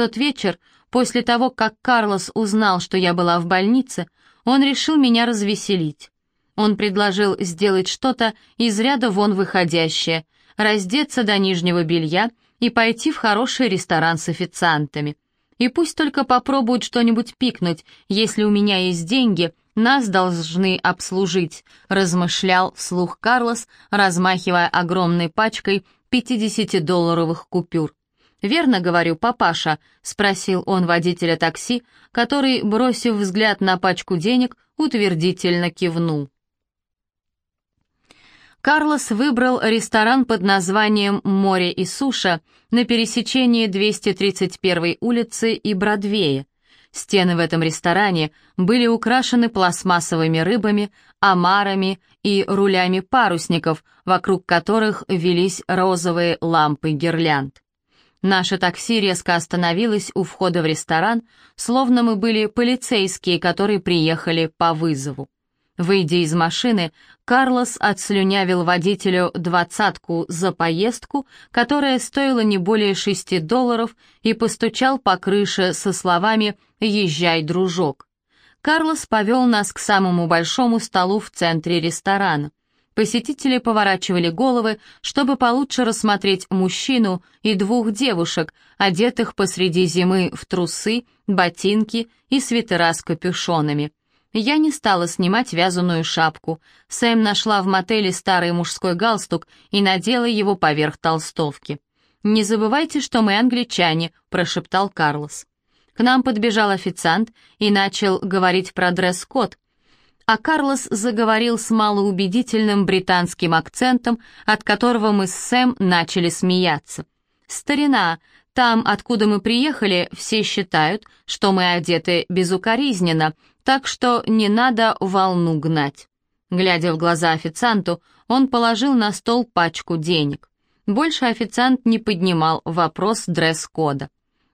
тот вечер, после того, как Карлос узнал, что я была в больнице, он решил меня развеселить. Он предложил сделать что-то из ряда вон выходящее, раздеться до нижнего белья и пойти в хороший ресторан с официантами. И пусть только попробуют что-нибудь пикнуть, если у меня есть деньги, нас должны обслужить», — размышлял вслух Карлос, размахивая огромной пачкой 50-долларовых купюр. «Верно говорю, папаша?» — спросил он водителя такси, который, бросив взгляд на пачку денег, утвердительно кивнул. Карлос выбрал ресторан под названием «Море и суша» на пересечении 231 улицы и Бродвея. Стены в этом ресторане были украшены пластмассовыми рыбами, омарами и рулями парусников, вокруг которых велись розовые лампы гирлянд. Наше такси резко остановилось у входа в ресторан, словно мы были полицейские, которые приехали по вызову. Выйдя из машины, Карлос отслюнявил водителю двадцатку за поездку, которая стоила не более шести долларов, и постучал по крыше со словами «Езжай, дружок». Карлос повел нас к самому большому столу в центре ресторана. Посетители поворачивали головы, чтобы получше рассмотреть мужчину и двух девушек, одетых посреди зимы в трусы, ботинки и свитера с капюшонами. Я не стала снимать вязаную шапку. Сэм нашла в мотеле старый мужской галстук и надела его поверх толстовки. «Не забывайте, что мы англичане», — прошептал Карлос. К нам подбежал официант и начал говорить про дресс-код, а Карлос заговорил с малоубедительным британским акцентом, от которого мы с Сэм начали смеяться. «Старина, там, откуда мы приехали, все считают, что мы одеты безукоризненно, так что не надо волну гнать». Глядя в глаза официанту, он положил на стол пачку денег. Больше официант не поднимал вопрос дресс-кода.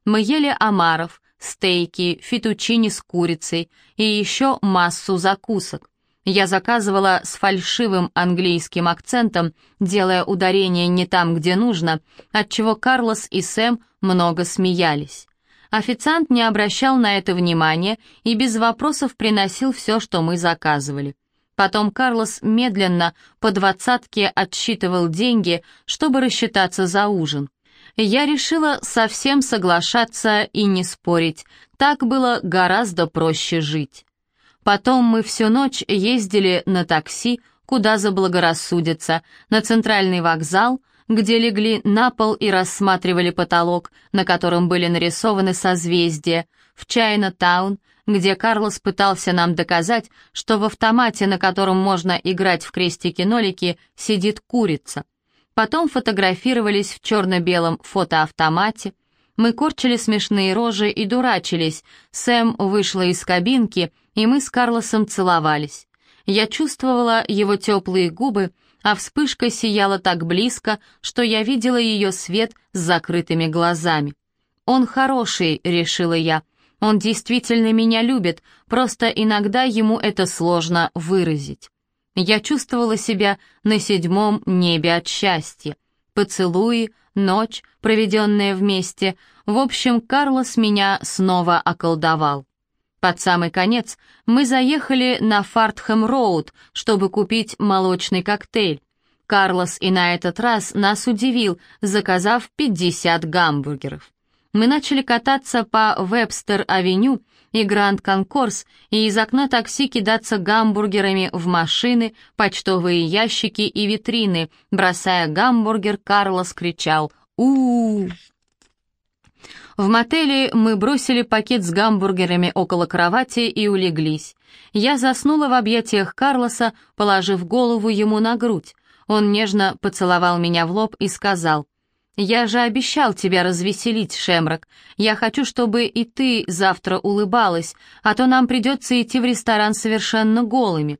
Мы ели омаров, стейки, фетучини с курицей и еще массу закусок. Я заказывала с фальшивым английским акцентом, делая ударение не там, где нужно, отчего Карлос и Сэм много смеялись. Официант не обращал на это внимания и без вопросов приносил все, что мы заказывали. Потом Карлос медленно по двадцатке отсчитывал деньги, чтобы рассчитаться за ужин. Я решила совсем соглашаться и не спорить, так было гораздо проще жить. Потом мы всю ночь ездили на такси, куда заблагорассудится, на центральный вокзал, где легли на пол и рассматривали потолок, на котором были нарисованы созвездия, в Чайна-таун, где Карлос пытался нам доказать, что в автомате, на котором можно играть в крестики-нолики, сидит курица. Потом фотографировались в черно-белом фотоавтомате, мы корчили смешные рожи и дурачились. Сэм вышла из кабинки, и мы с Карлосом целовались. Я чувствовала его теплые губы, а вспышка сияла так близко, что я видела ее свет с закрытыми глазами. «Он хороший», — решила я. «Он действительно меня любит, просто иногда ему это сложно выразить». Я чувствовала себя на седьмом небе от счастья. Поцелуи, ночь, проведенная вместе. В общем, Карлос меня снова околдовал. Под самый конец мы заехали на Фартхэм-Роуд, чтобы купить молочный коктейль. Карлос и на этот раз нас удивил, заказав 50 гамбургеров. Мы начали кататься по Вебстер-авеню и Гранд-Конкорс, и из окна такси кидаться гамбургерами в машины, почтовые ящики и витрины. Бросая гамбургер, Карлос кричал -у, -у В мотеле мы бросили пакет с гамбургерами около кровати и улеглись. Я заснула в объятиях Карлоса, положив голову ему на грудь. Он нежно поцеловал меня в лоб и сказал, «Я же обещал тебя развеселить, Шемрак. Я хочу, чтобы и ты завтра улыбалась, а то нам придется идти в ресторан совершенно голыми».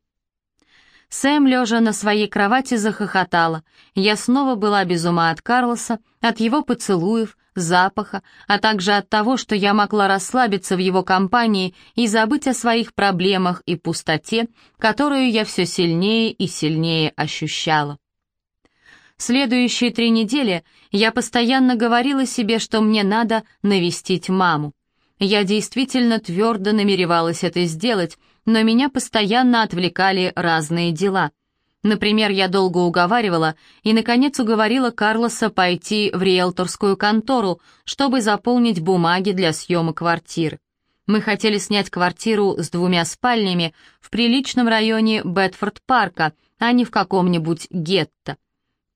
Сэм, лежа на своей кровати, захохотала. Я снова была без ума от Карлоса, от его поцелуев, запаха, а также от того, что я могла расслабиться в его компании и забыть о своих проблемах и пустоте, которую я все сильнее и сильнее ощущала. Следующие три недели я постоянно говорила себе, что мне надо навестить маму. Я действительно твердо намеревалась это сделать, но меня постоянно отвлекали разные дела. Например, я долго уговаривала и, наконец, уговорила Карлоса пойти в риэлторскую контору, чтобы заполнить бумаги для съема квартиры. Мы хотели снять квартиру с двумя спальнями в приличном районе Бетфорд-парка, а не в каком-нибудь гетто.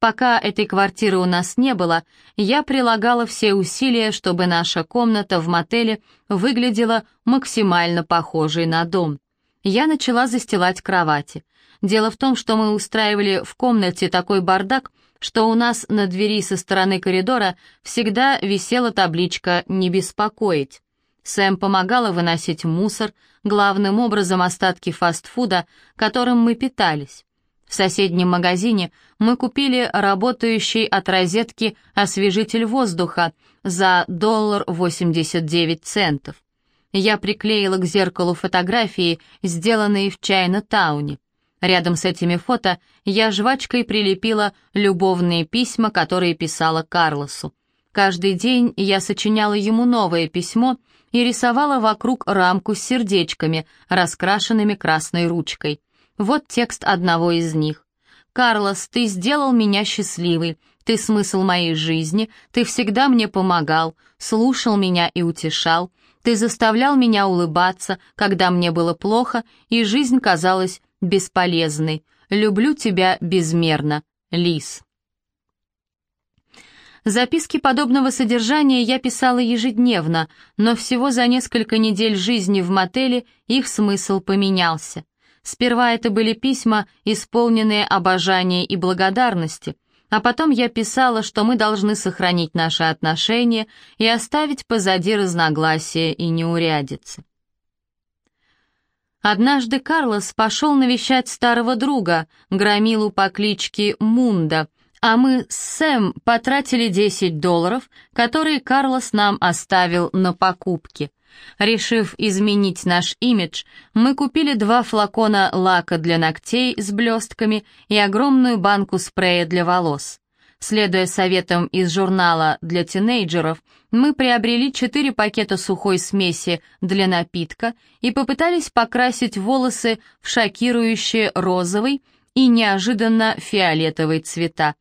Пока этой квартиры у нас не было, я прилагала все усилия, чтобы наша комната в мотеле выглядела максимально похожей на дом. Я начала застилать кровати. Дело в том, что мы устраивали в комнате такой бардак, что у нас на двери со стороны коридора всегда висела табличка «Не беспокоить». Сэм помогала выносить мусор, главным образом остатки фастфуда, которым мы питались. В соседнем магазине мы купили работающий от розетки освежитель воздуха за доллар 89 центов. Я приклеила к зеркалу фотографии, сделанные в Чайна-тауне. Рядом с этими фото я жвачкой прилепила любовные письма, которые писала Карлосу. Каждый день я сочиняла ему новое письмо и рисовала вокруг рамку с сердечками, раскрашенными красной ручкой. Вот текст одного из них. «Карлос, ты сделал меня счастливой, ты смысл моей жизни, ты всегда мне помогал, слушал меня и утешал, ты заставлял меня улыбаться, когда мне было плохо, и жизнь казалась бесполезной. Люблю тебя безмерно, Лис». Записки подобного содержания я писала ежедневно, но всего за несколько недель жизни в мотеле их смысл поменялся. Сперва это были письма, исполненные обожания и благодарности, а потом я писала, что мы должны сохранить наши отношения и оставить позади разногласия и неурядицы. Однажды Карлос пошел навещать старого друга, громилу по кличке Мунда — а мы с Сэм потратили 10 долларов, которые Карлос нам оставил на покупки. Решив изменить наш имидж, мы купили два флакона лака для ногтей с блестками и огромную банку спрея для волос. Следуя советам из журнала для тинейджеров, мы приобрели четыре пакета сухой смеси для напитка и попытались покрасить волосы в шокирующие розовый и неожиданно фиолетовый цвета.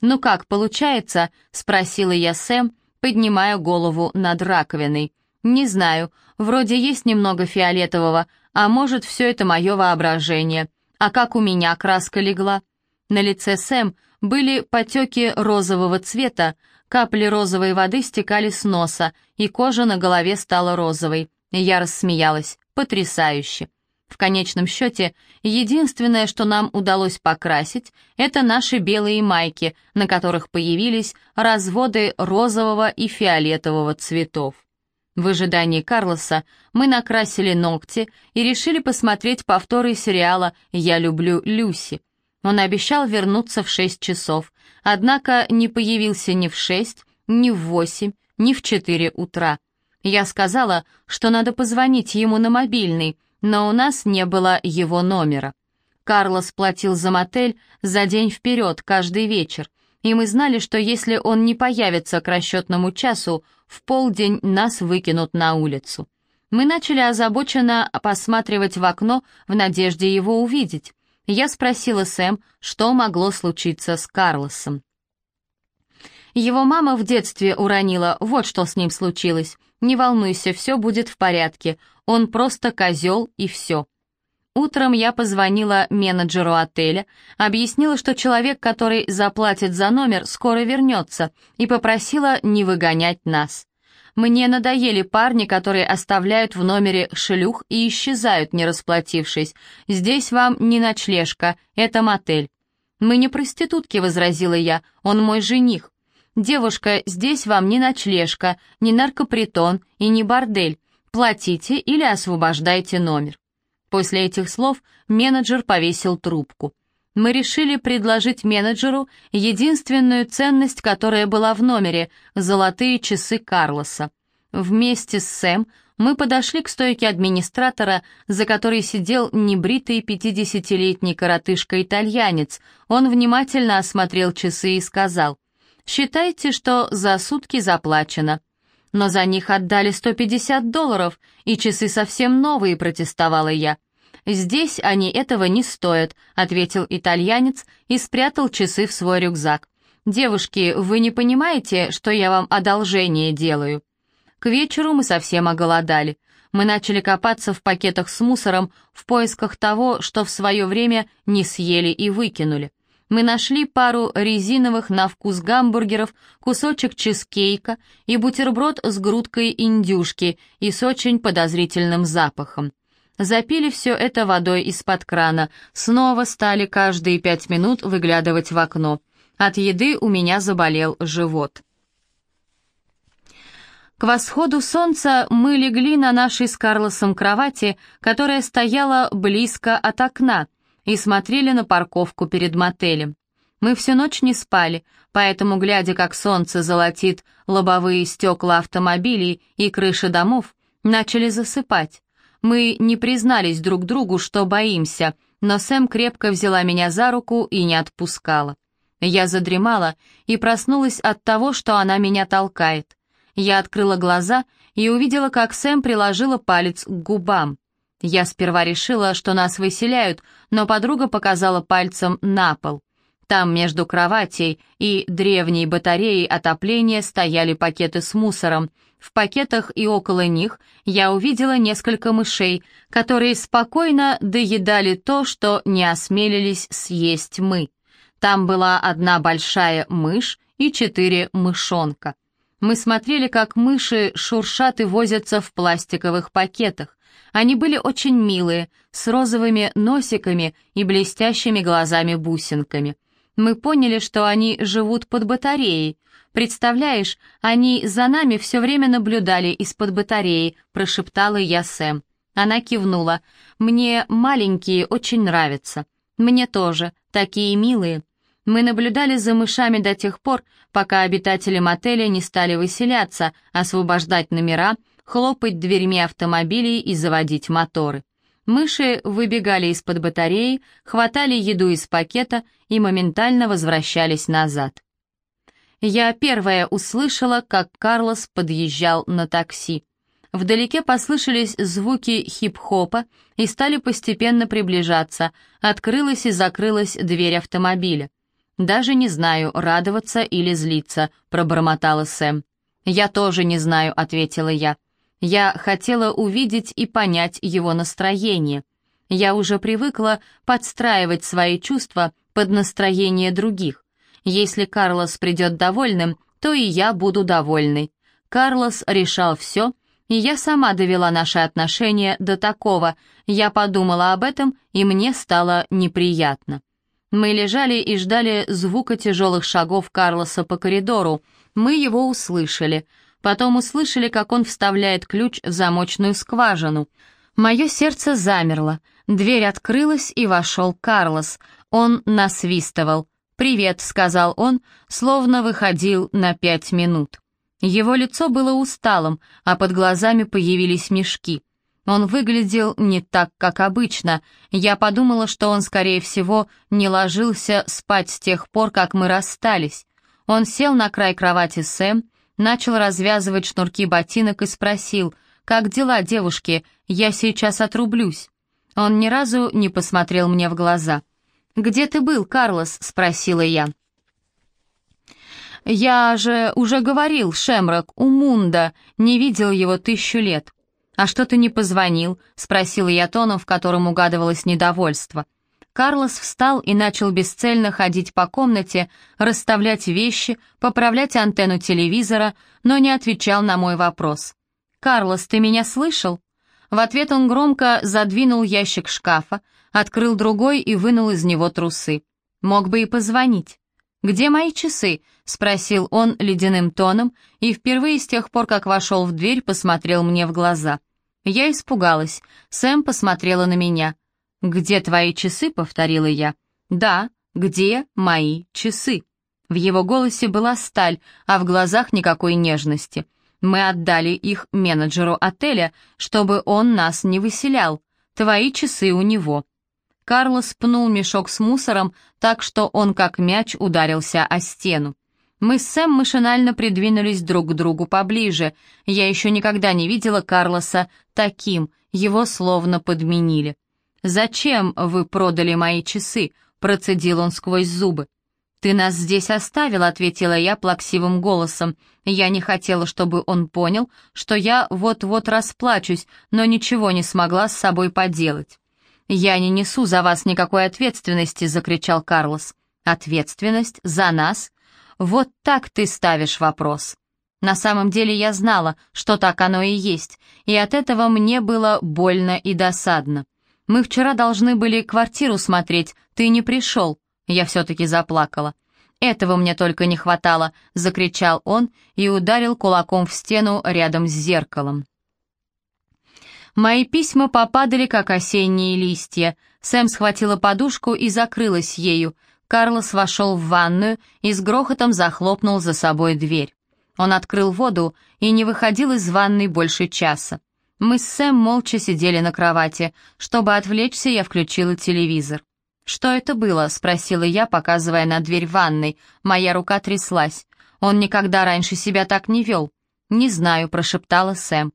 «Ну как, получается?» — спросила я Сэм, поднимая голову над раковиной. «Не знаю, вроде есть немного фиолетового, а может, все это мое воображение. А как у меня краска легла?» На лице Сэм были потеки розового цвета, капли розовой воды стекали с носа, и кожа на голове стала розовой. Я рассмеялась. «Потрясающе!» В конечном счете, единственное, что нам удалось покрасить, это наши белые майки, на которых появились разводы розового и фиолетового цветов. В ожидании Карлоса мы накрасили ногти и решили посмотреть повторы сериала «Я люблю Люси». Он обещал вернуться в шесть часов, однако не появился ни в шесть, ни в восемь, ни в четыре утра. Я сказала, что надо позвонить ему на мобильный, но у нас не было его номера. Карлос платил за мотель за день вперед, каждый вечер, и мы знали, что если он не появится к расчетному часу, в полдень нас выкинут на улицу. Мы начали озабоченно посматривать в окно в надежде его увидеть. Я спросила Сэм, что могло случиться с Карлосом. Его мама в детстве уронила, вот что с ним случилось. Не волнуйся, все будет в порядке. Он просто козел и все. Утром я позвонила менеджеру отеля, объяснила, что человек, который заплатит за номер, скоро вернется, и попросила не выгонять нас. Мне надоели парни, которые оставляют в номере шлюх и исчезают, не расплатившись. Здесь вам не ночлежка, это мотель. «Мы не проститутки», — возразила я, — «он мой жених». «Девушка, здесь вам не ночлежка, не наркопритон и не бордель. Платите или освобождайте номер». После этих слов менеджер повесил трубку. Мы решили предложить менеджеру единственную ценность, которая была в номере — золотые часы Карлоса. Вместе с Сэм Мы подошли к стойке администратора, за которой сидел небритый пятидесятилетний коротышка-итальянец. Он внимательно осмотрел часы и сказал, «Считайте, что за сутки заплачено». «Но за них отдали 150 долларов, и часы совсем новые», — протестовала я. «Здесь они этого не стоят», — ответил итальянец и спрятал часы в свой рюкзак. «Девушки, вы не понимаете, что я вам одолжение делаю?» К вечеру мы совсем оголодали. Мы начали копаться в пакетах с мусором в поисках того, что в свое время не съели и выкинули. Мы нашли пару резиновых на вкус гамбургеров, кусочек чизкейка и бутерброд с грудкой индюшки и с очень подозрительным запахом. Запили все это водой из-под крана, снова стали каждые пять минут выглядывать в окно. От еды у меня заболел живот. К восходу солнца мы легли на нашей с Карлосом кровати, которая стояла близко от окна, и смотрели на парковку перед мотелем. Мы всю ночь не спали, поэтому, глядя, как солнце золотит лобовые стекла автомобилей и крыши домов, начали засыпать. Мы не признались друг другу, что боимся, но Сэм крепко взяла меня за руку и не отпускала. Я задремала и проснулась от того, что она меня толкает. Я открыла глаза и увидела, как Сэм приложила палец к губам. Я сперва решила, что нас выселяют, но подруга показала пальцем на пол. Там между кроватей и древней батареей отопления стояли пакеты с мусором. В пакетах и около них я увидела несколько мышей, которые спокойно доедали то, что не осмелились съесть мы. Там была одна большая мышь и четыре мышонка. Мы смотрели, как мыши шуршат и возятся в пластиковых пакетах. Они были очень милые, с розовыми носиками и блестящими глазами-бусинками. Мы поняли, что они живут под батареей. Представляешь, они за нами все время наблюдали из-под батареи, прошептала я Сэм. Она кивнула. Мне маленькие очень нравятся. Мне тоже, такие милые. Мы наблюдали за мышами до тех пор, пока обитатели мотеля не стали выселяться, освобождать номера, хлопать дверьми автомобилей и заводить моторы. Мыши выбегали из-под батареи, хватали еду из пакета и моментально возвращались назад. Я первая услышала, как Карлос подъезжал на такси. Вдалеке послышались звуки хип-хопа и стали постепенно приближаться. Открылась и закрылась дверь автомобиля. «Даже не знаю, радоваться или злиться», — пробормотала Сэм. «Я тоже не знаю», — ответила я. Я хотела увидеть и понять его настроение. Я уже привыкла подстраивать свои чувства под настроение других. Если Карлос придет довольным, то и я буду довольной. Карлос решал все, и я сама довела наши отношения до такого. Я подумала об этом, и мне стало неприятно. Мы лежали и ждали звука тяжелых шагов Карлоса по коридору. Мы его услышали. Потом услышали, как он вставляет ключ в замочную скважину. Мое сердце замерло. Дверь открылась, и вошел Карлос. Он насвистывал. «Привет», — сказал он, словно выходил на пять минут. Его лицо было усталым, а под глазами появились мешки. Он выглядел не так, как обычно. Я подумала, что он, скорее всего, не ложился спать с тех пор, как мы расстались. Он сел на край кровати Сэм, начал развязывать шнурки ботинок и спросил, «Как дела, девушки? Я сейчас отрублюсь». Он ни разу не посмотрел мне в глаза. «Где ты был, Карлос?» — спросила я. «Я же уже говорил, Шемрак, у Мунда, не видел его тысячу лет. «А что ты не позвонил?» — спросила я тоном, в котором угадывалось недовольство. Карлос встал и начал бесцельно ходить по комнате, расставлять вещи, поправлять антенну телевизора, но не отвечал на мой вопрос. «Карлос, ты меня слышал?» В ответ он громко задвинул ящик шкафа, открыл другой и вынул из него трусы. Мог бы и позвонить. «Где мои часы?» — спросил он ледяным тоном и впервые с тех пор, как вошел в дверь, посмотрел мне в глаза. Я испугалась. Сэм посмотрела на меня. «Где твои часы?» — повторила я. «Да, где мои часы?» В его голосе была сталь, а в глазах никакой нежности. Мы отдали их менеджеру отеля, чтобы он нас не выселял. Твои часы у него». Карлос пнул мешок с мусором так, что он как мяч ударился о стену. Мы с Сэм машинально придвинулись друг к другу поближе. Я еще никогда не видела Карлоса таким, его словно подменили. «Зачем вы продали мои часы?» — процедил он сквозь зубы. «Ты нас здесь оставил», — ответила я плаксивым голосом. Я не хотела, чтобы он понял, что я вот-вот расплачусь, но ничего не смогла с собой поделать. «Я не несу за вас никакой ответственности», — закричал Карлос. «Ответственность? За нас? Вот так ты ставишь вопрос». На самом деле я знала, что так оно и есть, и от этого мне было больно и досадно. Мы вчера должны были квартиру смотреть, ты не пришел. Я все-таки заплакала. «Этого мне только не хватало», — закричал он и ударил кулаком в стену рядом с зеркалом. Мои письма попадали, как осенние листья. Сэм схватила подушку и закрылась ею. Карлос вошел в ванную и с грохотом захлопнул за собой дверь. Он открыл воду и не выходил из ванной больше часа. Мы с Сэм молча сидели на кровати. Чтобы отвлечься, я включила телевизор. «Что это было?» — спросила я, показывая на дверь ванной. Моя рука тряслась. Он никогда раньше себя так не вел. «Не знаю», — прошептала Сэм.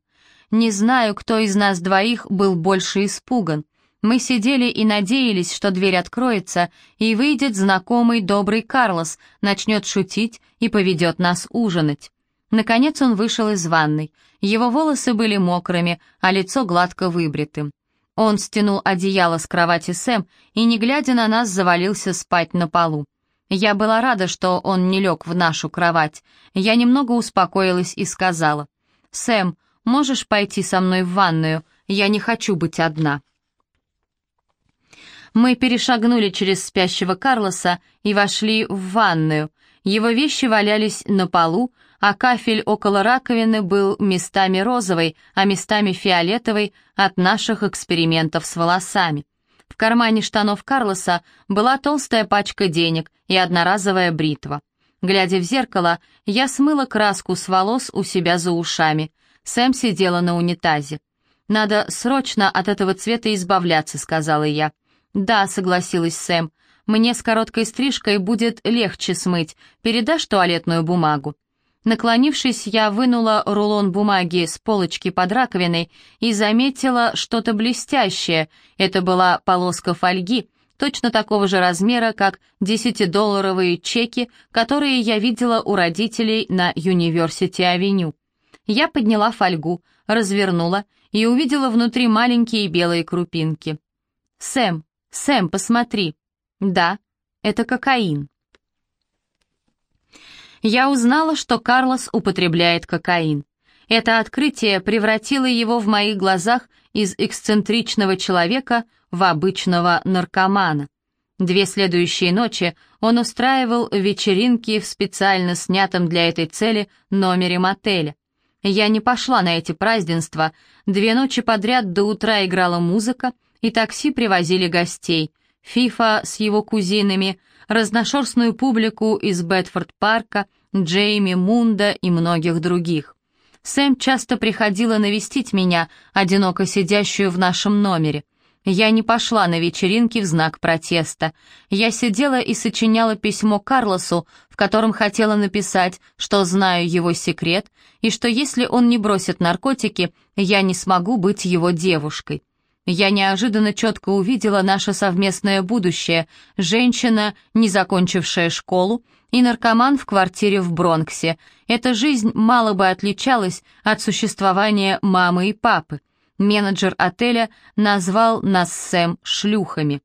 Не знаю, кто из нас двоих был больше испуган. Мы сидели и надеялись, что дверь откроется, и выйдет знакомый добрый Карлос, начнет шутить и поведет нас ужинать. Наконец он вышел из ванной. Его волосы были мокрыми, а лицо гладко выбритым. Он стянул одеяло с кровати Сэм и, не глядя на нас, завалился спать на полу. Я была рада, что он не лег в нашу кровать. Я немного успокоилась и сказала, «Сэм, Можешь пойти со мной в ванную? Я не хочу быть одна». Мы перешагнули через спящего Карлоса и вошли в ванную. Его вещи валялись на полу, а кафель около раковины был местами розовый, а местами фиолетовый от наших экспериментов с волосами. В кармане штанов Карлоса была толстая пачка денег и одноразовая бритва. Глядя в зеркало, я смыла краску с волос у себя за ушами. Сэм сидела на унитазе. «Надо срочно от этого цвета избавляться», — сказала я. «Да», — согласилась Сэм. «Мне с короткой стрижкой будет легче смыть. Передашь туалетную бумагу?» Наклонившись, я вынула рулон бумаги с полочки под раковиной и заметила что-то блестящее. Это была полоска фольги, точно такого же размера, как десятидолларовые чеки, которые я видела у родителей на Юниверсити-авеню. Я подняла фольгу, развернула и увидела внутри маленькие белые крупинки. «Сэм, Сэм, посмотри!» «Да, это кокаин». Я узнала, что Карлос употребляет кокаин. Это открытие превратило его в моих глазах из эксцентричного человека в обычного наркомана. Две следующие ночи он устраивал вечеринки в специально снятом для этой цели номере мотеля. Я не пошла на эти празднества. Две ночи подряд до утра играла музыка, и такси привозили гостей. Фифа с его кузинами, разношерстную публику из Бетфорд-парка, Джейми, Мунда и многих других. Сэм часто приходила навестить меня, одиноко сидящую в нашем номере. Я не пошла на вечеринки в знак протеста. Я сидела и сочиняла письмо Карлосу, в котором хотела написать, что знаю его секрет, и что если он не бросит наркотики, я не смогу быть его девушкой. Я неожиданно четко увидела наше совместное будущее, женщина, не закончившая школу, и наркоман в квартире в Бронксе. Эта жизнь мало бы отличалась от существования мамы и папы. Менеджер отеля назвал нас Сэм шлюхами.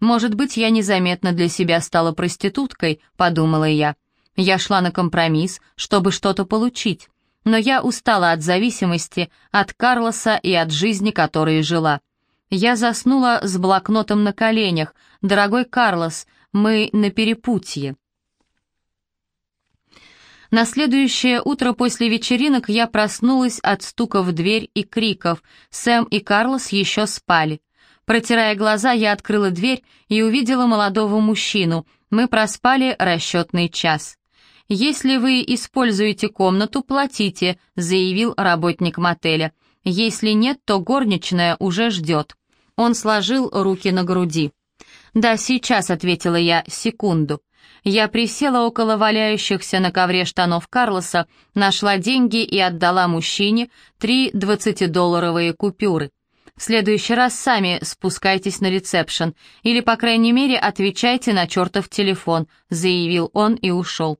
«Может быть, я незаметно для себя стала проституткой», — подумала я. Я шла на компромисс, чтобы что-то получить. Но я устала от зависимости, от Карлоса и от жизни, которой жила. Я заснула с блокнотом на коленях. «Дорогой Карлос, мы на перепутье». На следующее утро после вечеринок я проснулась от стука в дверь и криков. Сэм и Карлос еще спали. Протирая глаза, я открыла дверь и увидела молодого мужчину. Мы проспали расчетный час. «Если вы используете комнату, платите», — заявил работник мотеля. «Если нет, то горничная уже ждет». Он сложил руки на груди. «Да, сейчас», — ответила я, — «секунду». Я присела около валяющихся на ковре штанов Карлоса, нашла деньги и отдала мужчине три двадцатидолларовые купюры. В следующий раз сами спускайтесь на ресепшн, или, по крайней мере, отвечайте на чертов телефон», — заявил он и ушел.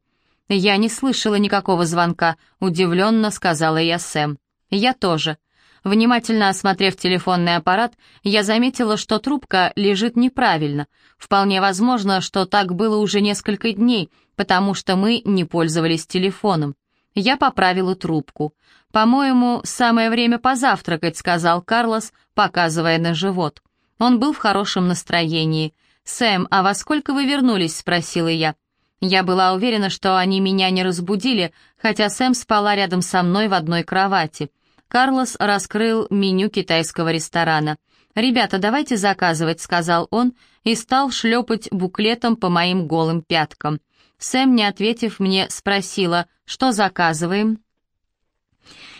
«Я не слышала никакого звонка», — удивленно сказала я Сэм. «Я тоже». Внимательно осмотрев телефонный аппарат, я заметила, что трубка лежит неправильно. Вполне возможно, что так было уже несколько дней, потому что мы не пользовались телефоном. Я поправила трубку. «По-моему, самое время позавтракать», — сказал Карлос, показывая на живот. Он был в хорошем настроении. «Сэм, а во сколько вы вернулись?» — спросила я. Я была уверена, что они меня не разбудили, хотя Сэм спала рядом со мной в одной кровати. Карлос раскрыл меню китайского ресторана. «Ребята, давайте заказывать», — сказал он и стал шлепать буклетом по моим голым пяткам. Сэм, не ответив мне, спросила, что заказываем.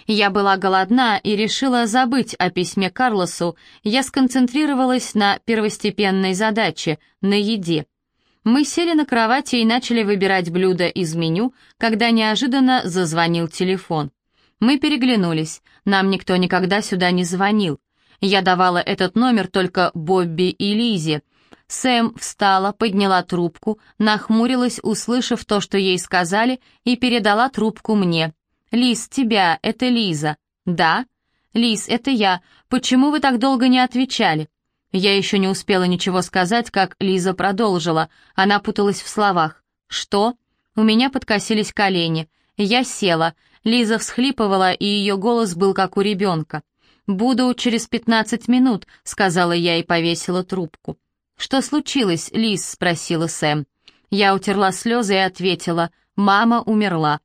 Я была голодна и решила забыть о письме Карлосу. Я сконцентрировалась на первостепенной задаче — на еде. Мы сели на кровати и начали выбирать блюда из меню, когда неожиданно зазвонил телефон. Мы переглянулись, нам никто никогда сюда не звонил. Я давала этот номер только Бобби и Лизе. Сэм встала, подняла трубку, нахмурилась, услышав то, что ей сказали, и передала трубку мне. «Лиз, тебя, это Лиза». «Да?» «Лиз, это я. Почему вы так долго не отвечали?» Я еще не успела ничего сказать, как Лиза продолжила. Она путалась в словах. «Что?» У меня подкосились колени. Я села. Лиза всхлипывала, и ее голос был как у ребенка. «Буду через пятнадцать минут», — сказала я и повесила трубку. «Что случилось, Лиз?» — спросила Сэм. Я утерла слезы и ответила. «Мама умерла».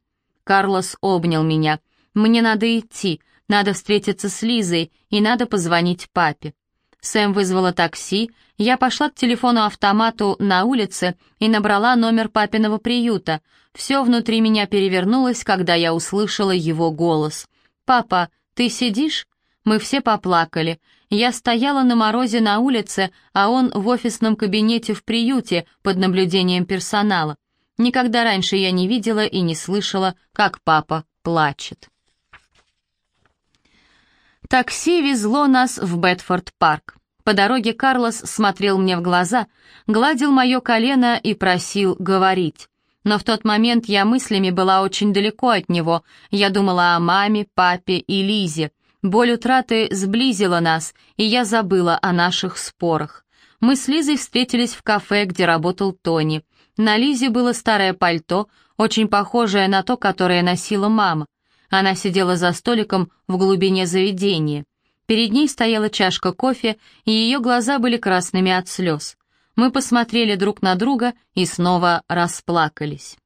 Карлос обнял меня. «Мне надо идти, надо встретиться с Лизой и надо позвонить папе». Сэм вызвала такси, я пошла к телефону-автомату на улице и набрала номер папиного приюта. Все внутри меня перевернулось, когда я услышала его голос. «Папа, ты сидишь?» Мы все поплакали. Я стояла на морозе на улице, а он в офисном кабинете в приюте под наблюдением персонала. Никогда раньше я не видела и не слышала, как папа плачет. Такси везло нас в Бетфорд-парк. По дороге Карлос смотрел мне в глаза, гладил мое колено и просил говорить. Но в тот момент я мыслями была очень далеко от него. Я думала о маме, папе и Лизе. Боль утраты сблизила нас, и я забыла о наших спорах. Мы с Лизой встретились в кафе, где работал Тони. На Лизе было старое пальто, очень похожее на то, которое носила мама. Она сидела за столиком в глубине заведения. Перед ней стояла чашка кофе, и ее глаза были красными от слез. Мы посмотрели друг на друга и снова расплакались.